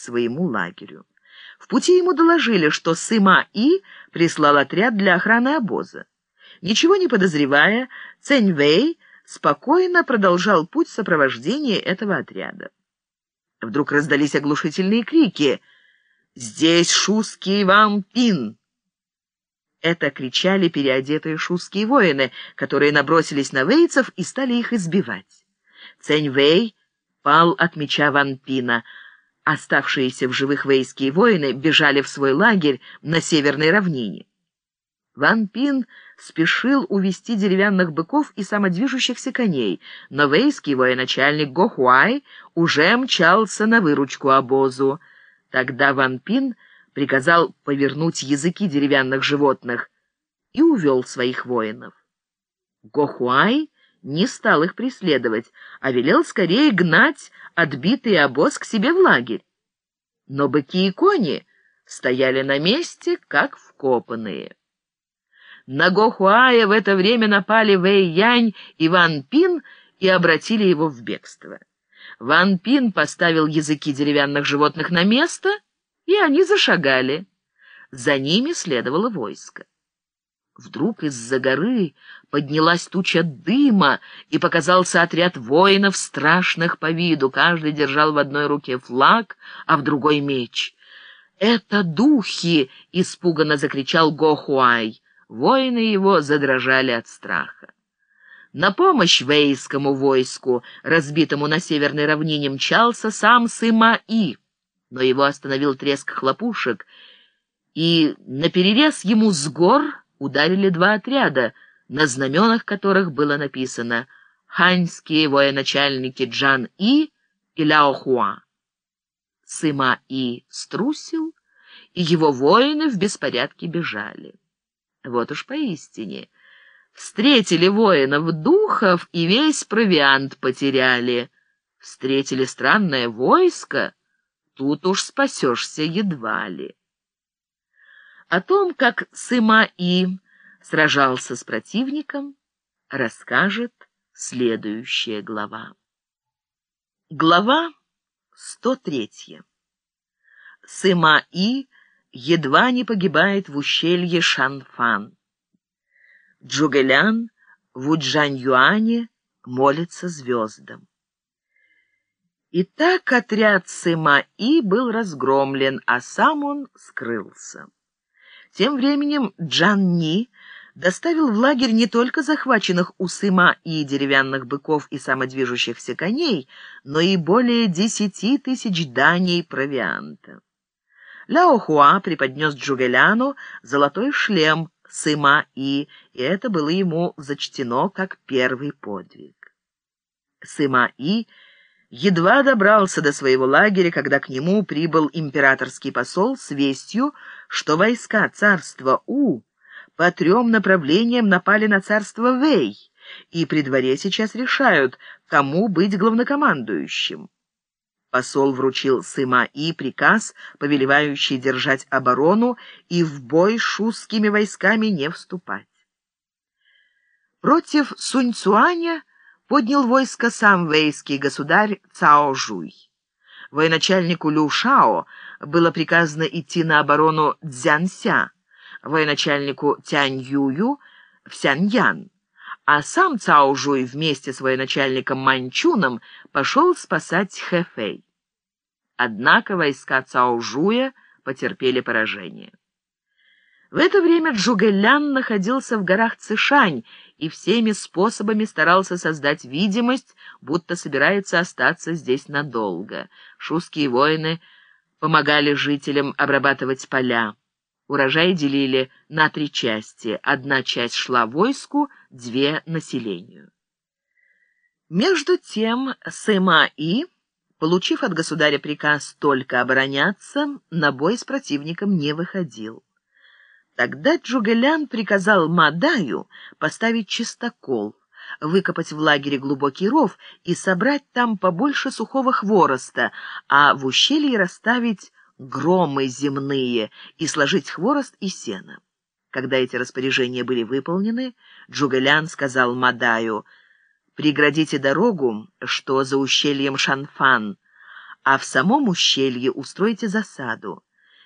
своему лагерю. В пути ему доложили, что Сыма-И прислал отряд для охраны обоза. Ничего не подозревая, Цэнь-Вэй спокойно продолжал путь сопровождения этого отряда. Вдруг раздались оглушительные крики «Здесь шуские вампин!» Это кричали переодетые шуские воины, которые набросились на вейцев и стали их избивать. Цэнь-Вэй пал от меча Ванпина. Оставшиеся в живых вейские воины бежали в свой лагерь на северной равнине. Ван Пин спешил увести деревянных быков и самодвижущихся коней, но вейский военачальник Гохуай уже мчался на выручку обозу. Тогда Ван Пин приказал повернуть языки деревянных животных и увел своих воинов. Гохуай не стал их преследовать, а велел скорее гнать отбитый обоз к себе в лагерь. Но быки и кони стояли на месте, как вкопанные. На Гохуая в это время напали Вэй-Янь и Ван Пин и обратили его в бегство. Ван Пин поставил языки деревянных животных на место, и они зашагали. За ними следовало войско. Вдруг из-за горы поднялась туча дыма, и показался отряд воинов, страшных по виду. Каждый держал в одной руке флаг, а в другой меч. «Это духи!» — испуганно закричал Гохуай. Воины его задрожали от страха. На помощь вейскому войску, разбитому на северной равнине, мчался сам Сыма-И, но его остановил треск хлопушек, и наперерез ему с гор ударили два отряда, на знаменах которых было написано «Ханьские военачальники Джан-И и Ляо-Хуа». Сыма-И струсил, и его воины в беспорядке бежали. Вот уж поистине. Встретили воинов духов и весь провиант потеряли. Встретили странное войско, тут уж спасешься едва ли. О том, как Сыма-И сражался с противником, расскажет следующая глава. Глава 103. Сыма-И едва не погибает в ущелье Шанфан. Джугэлян в Уджань-Юане молится звездам. И так отряд Сыма-И был разгромлен, а сам он скрылся. Тем временем Джан-Ни доставил в лагерь не только захваченных у Сыма-И деревянных быков и самодвижущихся коней, но и более десяти тысяч даней провианта. Ляо Хуа преподнес Джугеляну золотой шлем Сыма И, и это было ему зачтено как первый подвиг. Сыма И едва добрался до своего лагеря, когда к нему прибыл императорский посол с вестью, что войска царства У по трем направлениям напали на царство Вэй, и при дворе сейчас решают, кому быть главнокомандующим. Посол вручил Сыма-И приказ, повелевающий держать оборону и в бой с шустскими войсками не вступать. Против Сунь-Цуаня поднял войско сам вейский государь Цао Жуй. Военачальнику Лю Шао было приказано идти на оборону Цзянся, военачальнику Тянь Юю в Сяньян а сам Цао Жуй вместе с военачальником Маньчуном пошел спасать Хэфэй. Однако войска Цао Жуя потерпели поражение. В это время Джугэлян находился в горах Цишань и всеми способами старался создать видимость, будто собирается остаться здесь надолго. Шуские воины помогали жителям обрабатывать поля. Урожай делили на три части. Одна часть шла войску, две — населению. Между тем Сыма-И, получив от государя приказ только обороняться, на бой с противником не выходил. Тогда Джугелян приказал Мадаю поставить чистокол, выкопать в лагере глубокий ров и собрать там побольше сухого хвороста, а в ущелье расставить громы земные и сложить хворост и сено. Когда эти распоряжения были выполнены, Джугэлян сказал Мадаю, «Преградите дорогу, что за ущельем Шанфан, а в самом ущелье устройте засаду.